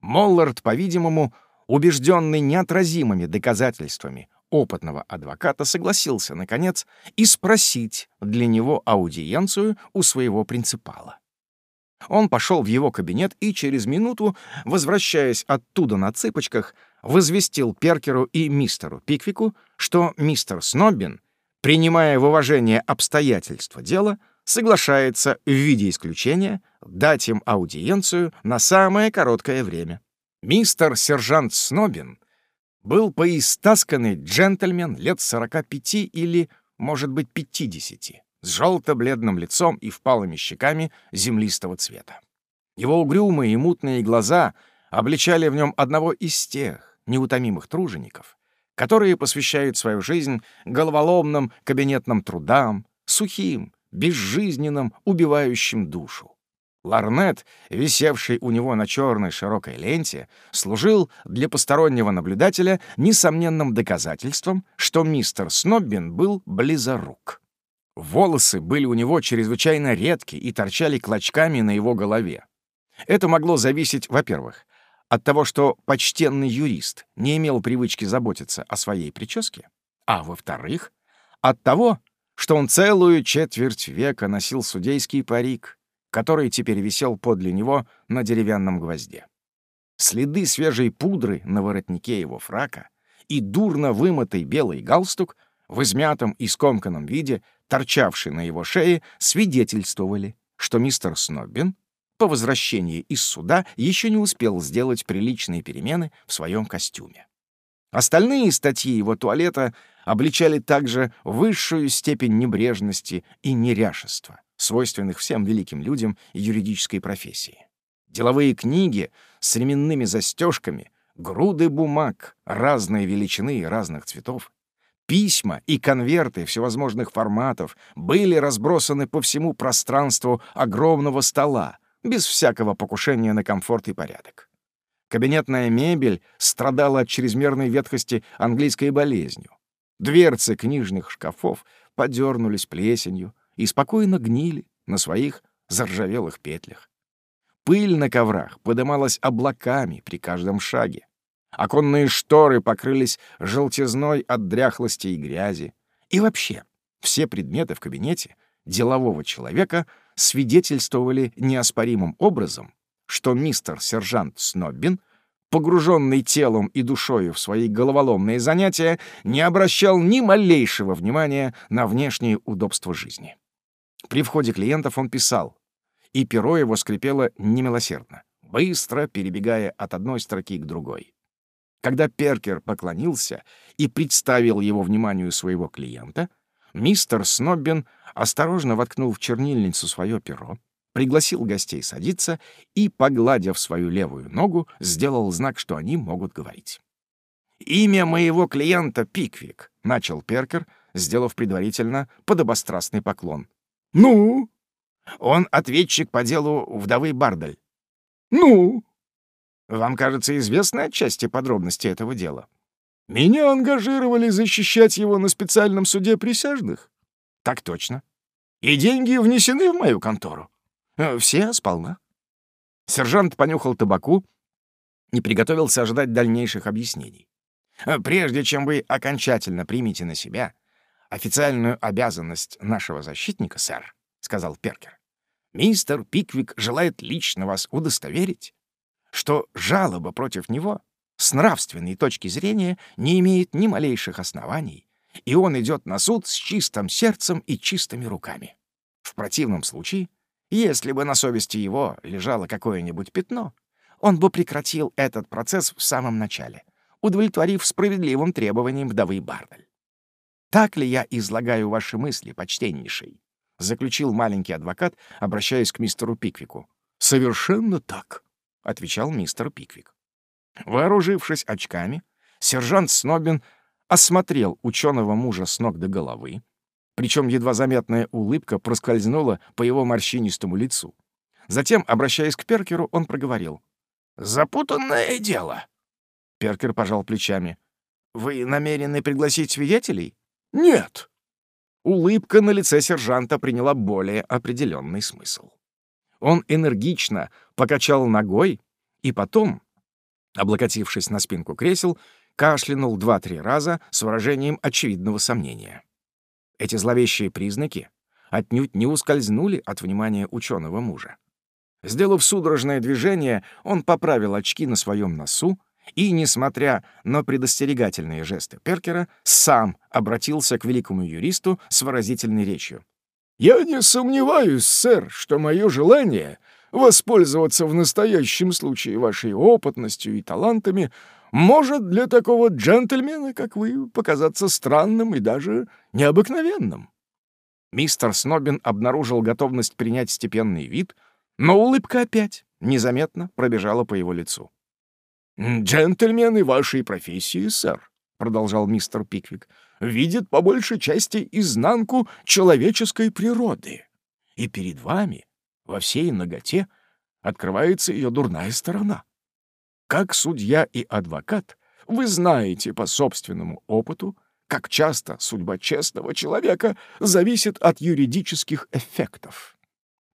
Моллард, по-видимому, убежденный неотразимыми доказательствами опытного адвоката, согласился, наконец, и спросить для него аудиенцию у своего принципала. Он пошел в его кабинет и через минуту, возвращаясь оттуда на цыпочках, возвестил Перкеру и мистеру Пиквику, что мистер Сноббин, принимая в уважение обстоятельства дела, соглашается в виде исключения дать им аудиенцию на самое короткое время. Мистер сержант Сноббин был поистасканный джентльмен лет 45 или, может быть, 50, с желто-бледным лицом и впалыми щеками землистого цвета. Его угрюмые и мутные глаза обличали в нем одного из тех неутомимых тружеников, которые посвящают свою жизнь головоломным кабинетным трудам, сухим, безжизненным, убивающим душу. Ларнет, висевший у него на черной широкой ленте, служил для постороннего наблюдателя несомненным доказательством, что мистер Сноббин был близорук. Волосы были у него чрезвычайно редкие и торчали клочками на его голове. Это могло зависеть, во-первых, от того, что почтенный юрист не имел привычки заботиться о своей прическе, а во-вторых, от того, что он целую четверть века носил судейский парик, который теперь висел подле него на деревянном гвозде. Следы свежей пудры на воротнике его фрака и дурно вымытый белый галстук в измятом и скомканном виде торчавший на его шее, свидетельствовали, что мистер Сноббин по возвращении из суда еще не успел сделать приличные перемены в своем костюме. Остальные статьи его туалета обличали также высшую степень небрежности и неряшества, свойственных всем великим людям юридической профессии. деловые книги с ременными застежками, груды бумаг разной величины и разных цветов, письма и конверты всевозможных форматов были разбросаны по всему пространству огромного стола, без всякого покушения на комфорт и порядок. Кабинетная мебель страдала от чрезмерной ветхости английской болезнью. Дверцы книжных шкафов подернулись плесенью и спокойно гнили на своих заржавелых петлях. Пыль на коврах подымалась облаками при каждом шаге. Оконные шторы покрылись желтизной от дряхлости и грязи. И вообще, все предметы в кабинете делового человека свидетельствовали неоспоримым образом, что мистер-сержант Сноббин, погруженный телом и душою в свои головоломные занятия, не обращал ни малейшего внимания на внешние удобства жизни. При входе клиентов он писал, и перо его скрипело немилосердно, быстро перебегая от одной строки к другой. Когда Перкер поклонился и представил его вниманию своего клиента, мистер Сноббин осторожно воткнул в чернильницу свое перо, пригласил гостей садиться и, погладив свою левую ногу, сделал знак, что они могут говорить. «Имя моего клиента Пиквик», — начал Перкер, сделав предварительно подобострастный поклон. «Ну?» «Он ответчик по делу вдовы Бардаль». «Ну?» Вам, кажется, известны отчасти подробности этого дела. Меня ангажировали защищать его на специальном суде присяжных? Так точно. И деньги внесены в мою контору? Э, все сполна. Сержант понюхал табаку и приготовился ожидать дальнейших объяснений. Прежде чем вы окончательно примете на себя официальную обязанность нашего защитника, сэр, — сказал Перкер, — мистер Пиквик желает лично вас удостоверить, что жалоба против него с нравственной точки зрения не имеет ни малейших оснований, и он идет на суд с чистым сердцем и чистыми руками. В противном случае, если бы на совести его лежало какое-нибудь пятно, он бы прекратил этот процесс в самом начале, удовлетворив справедливым требованиям вдовы Бардаль. «Так ли я излагаю ваши мысли, почтеннейший?» — заключил маленький адвокат, обращаясь к мистеру Пиквику. «Совершенно так», — отвечал мистер Пиквик. Вооружившись очками, сержант Снобин осмотрел ученого мужа с ног до головы, причем едва заметная улыбка проскользнула по его морщинистому лицу. Затем, обращаясь к Перкеру, он проговорил. «Запутанное дело». Перкер пожал плечами. «Вы намерены пригласить свидетелей?» «Нет». Улыбка на лице сержанта приняла более определенный смысл. Он энергично покачал ногой и потом, облокотившись на спинку кресел, кашлянул два-три раза с выражением очевидного сомнения. Эти зловещие признаки отнюдь не ускользнули от внимания ученого мужа. Сделав судорожное движение, он поправил очки на своем носу и, несмотря на предостерегательные жесты Перкера, сам обратился к великому юристу с выразительной речью. «Я не сомневаюсь, сэр, что мое желание воспользоваться в настоящем случае вашей опытностью и талантами может для такого джентльмена, как вы, показаться странным и даже необыкновенным». Мистер Снобин обнаружил готовность принять степенный вид, но улыбка опять незаметно пробежала по его лицу. «Джентльмены вашей профессии, сэр», — продолжал мистер Пиквик, видит по большей части изнанку человеческой природы. И перед вами, во всей ноготе, открывается ее дурная сторона. Как судья и адвокат, вы знаете по собственному опыту, как часто судьба честного человека зависит от юридических эффектов.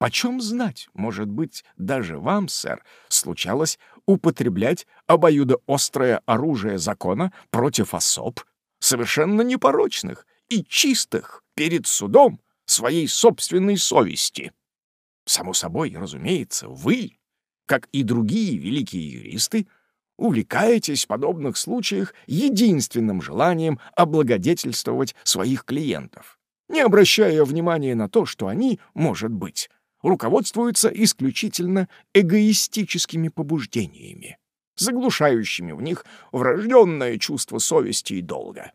Почем знать, может быть, даже вам, сэр, случалось употреблять обоюдоострое оружие закона против особ, совершенно непорочных и чистых перед судом своей собственной совести. Само собой, разумеется, вы, как и другие великие юристы, увлекаетесь в подобных случаях единственным желанием облагодетельствовать своих клиентов, не обращая внимания на то, что они, может быть, руководствуются исключительно эгоистическими побуждениями заглушающими в них врожденное чувство совести и долга.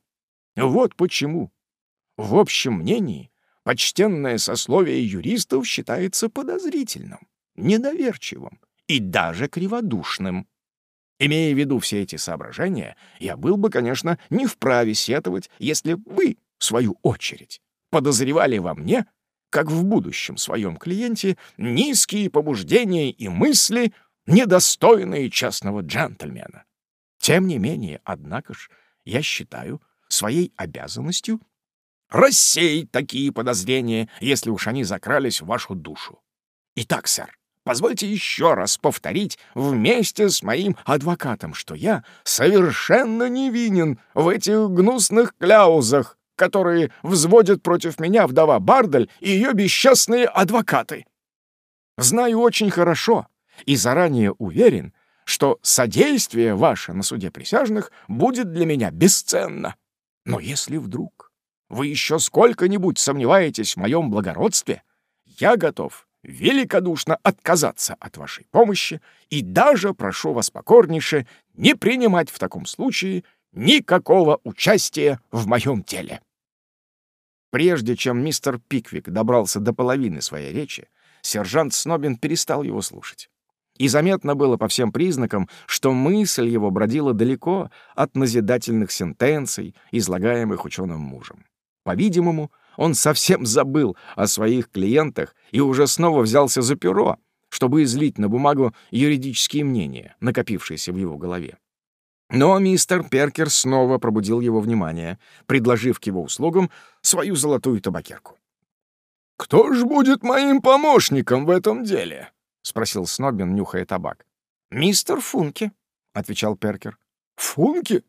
Вот почему, в общем мнении, почтенное сословие юристов считается подозрительным, недоверчивым и даже криводушным. Имея в виду все эти соображения, я был бы, конечно, не вправе сетовать, если вы, в свою очередь, подозревали во мне, как в будущем своем клиенте, низкие побуждения и мысли, недостойные честного джентльмена. Тем не менее, однако ж, я считаю своей обязанностью рассеять такие подозрения, если уж они закрались в вашу душу. Итак, сэр, позвольте еще раз повторить вместе с моим адвокатом, что я совершенно невинен в этих гнусных кляузах, которые взводят против меня вдова Бардель и ее бесчестные адвокаты. Знаю очень хорошо и заранее уверен, что содействие ваше на суде присяжных будет для меня бесценно. Но если вдруг вы еще сколько-нибудь сомневаетесь в моем благородстве, я готов великодушно отказаться от вашей помощи и даже прошу вас покорнейше не принимать в таком случае никакого участия в моем теле. Прежде чем мистер Пиквик добрался до половины своей речи, сержант Снобин перестал его слушать. И заметно было по всем признакам, что мысль его бродила далеко от назидательных сентенций, излагаемых ученым мужем. По-видимому, он совсем забыл о своих клиентах и уже снова взялся за перо, чтобы излить на бумагу юридические мнения, накопившиеся в его голове. Но мистер Перкер снова пробудил его внимание, предложив к его услугам свою золотую табакерку. «Кто ж будет моим помощником в этом деле?» — спросил Снобин, нюхая табак. «Мистер Функи», — отвечал Перкер. «Функи?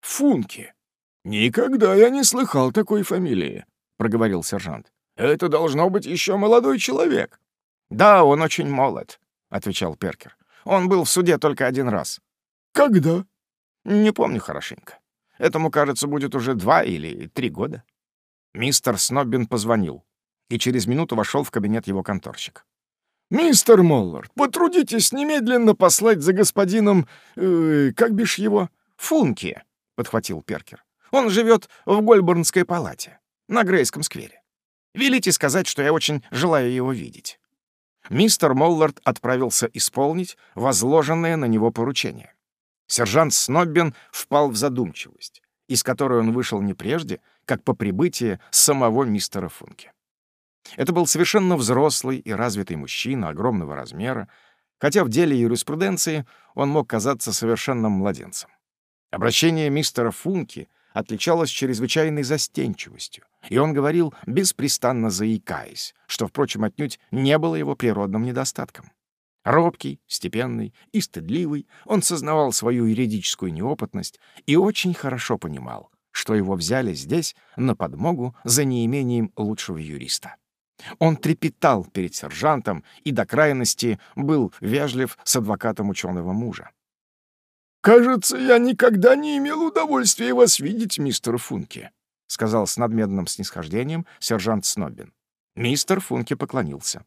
Функи. Никогда я не слыхал такой фамилии», — проговорил сержант. «Это должно быть еще молодой человек». «Да, он очень молод», — отвечал Перкер. «Он был в суде только один раз». «Когда?» «Не помню хорошенько. Этому, кажется, будет уже два или три года». Мистер Сноббин позвонил, и через минуту вошел в кабинет его конторщик. «Мистер Моллард, потрудитесь немедленно послать за господином... Э, как бишь его?» «Функи», — подхватил Перкер. «Он живет в Гольборнской палате, на Грейском сквере. Велите сказать, что я очень желаю его видеть». Мистер Моллард отправился исполнить возложенное на него поручение. Сержант Сноббин впал в задумчивость, из которой он вышел не прежде, как по прибытии самого мистера Функи. Это был совершенно взрослый и развитый мужчина огромного размера, хотя в деле юриспруденции он мог казаться совершенным младенцем. Обращение мистера Функи отличалось чрезвычайной застенчивостью, и он говорил, беспрестанно заикаясь, что, впрочем, отнюдь не было его природным недостатком. Робкий, степенный и стыдливый, он сознавал свою юридическую неопытность и очень хорошо понимал, что его взяли здесь на подмогу за неимением лучшего юриста. Он трепетал перед сержантом и до крайности был вежлив с адвокатом ученого мужа. «Кажется, я никогда не имел удовольствия вас видеть, мистер Функи», — сказал с надменным снисхождением сержант Сноббин. Мистер Функи поклонился.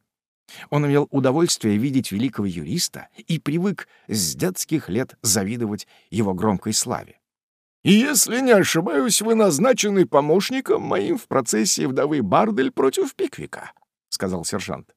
Он имел удовольствие видеть великого юриста и привык с детских лет завидовать его громкой славе. Если не ошибаюсь, вы назначены помощником моим в процессе вдовы Бардель против Пиквика», — сказал сержант.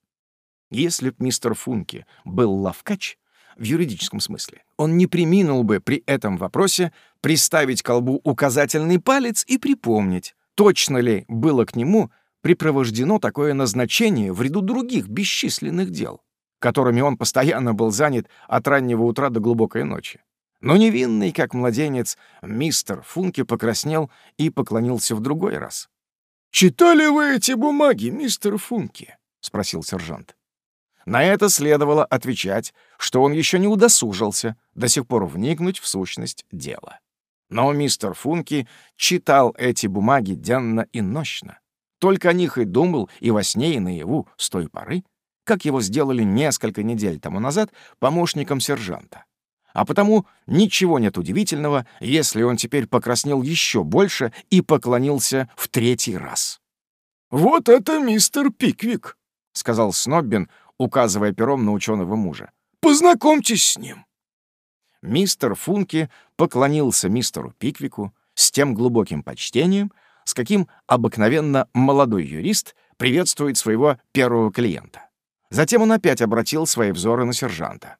Если б мистер Функи был лавкач, в юридическом смысле, он не приминул бы при этом вопросе приставить колбу указательный палец и припомнить, точно ли было к нему припровождено такое назначение в ряду других бесчисленных дел, которыми он постоянно был занят от раннего утра до глубокой ночи. Но невинный, как младенец, мистер Функи покраснел и поклонился в другой раз. «Читали вы эти бумаги, мистер Функи?» — спросил сержант. На это следовало отвечать, что он еще не удосужился до сих пор вникнуть в сущность дела. Но мистер Функи читал эти бумаги денно и нощно. Только о них и думал и во сне, и наяву с той поры, как его сделали несколько недель тому назад помощником сержанта а потому ничего нет удивительного, если он теперь покраснел еще больше и поклонился в третий раз. «Вот это мистер Пиквик», — сказал Сноббин, указывая пером на ученого мужа. «Познакомьтесь с ним». Мистер Функи поклонился мистеру Пиквику с тем глубоким почтением, с каким обыкновенно молодой юрист приветствует своего первого клиента. Затем он опять обратил свои взоры на сержанта.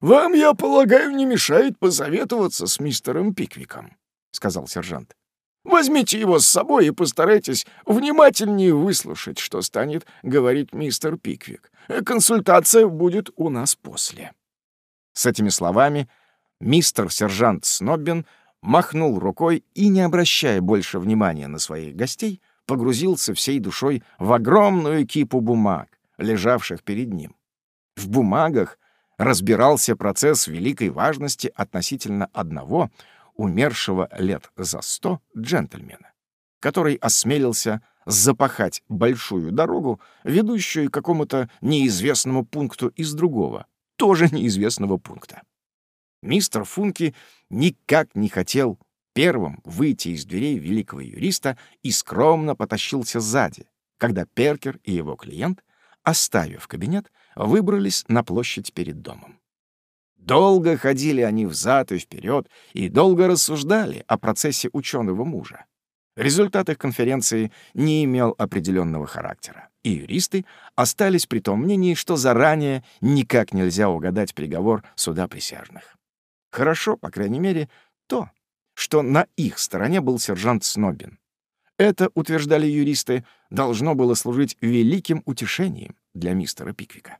«Вам, я полагаю, не мешает посоветоваться с мистером Пиквиком», — сказал сержант. «Возьмите его с собой и постарайтесь внимательнее выслушать, что станет говорить мистер Пиквик. Консультация будет у нас после». С этими словами мистер-сержант Сноббин махнул рукой и, не обращая больше внимания на своих гостей, погрузился всей душой в огромную кипу бумаг, лежавших перед ним. В бумагах разбирался процесс великой важности относительно одного, умершего лет за сто джентльмена, который осмелился запахать большую дорогу, ведущую к какому-то неизвестному пункту из другого, тоже неизвестного пункта. Мистер Функи никак не хотел первым выйти из дверей великого юриста и скромно потащился сзади, когда Перкер и его клиент, оставив кабинет, выбрались на площадь перед домом. Долго ходили они взад и вперед и долго рассуждали о процессе ученого мужа. Результат их конференции не имел определенного характера, и юристы остались при том мнении, что заранее никак нельзя угадать приговор суда присяжных. Хорошо, по крайней мере, то, что на их стороне был сержант Снобин. Это, утверждали юристы, должно было служить великим утешением для мистера Пиквика.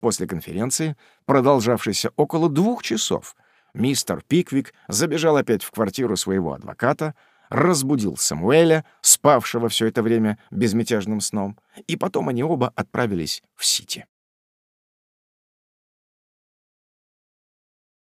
После конференции, продолжавшейся около двух часов, мистер Пиквик забежал опять в квартиру своего адвоката, разбудил Самуэля, спавшего все это время безмятежным сном, и потом они оба отправились в Сити.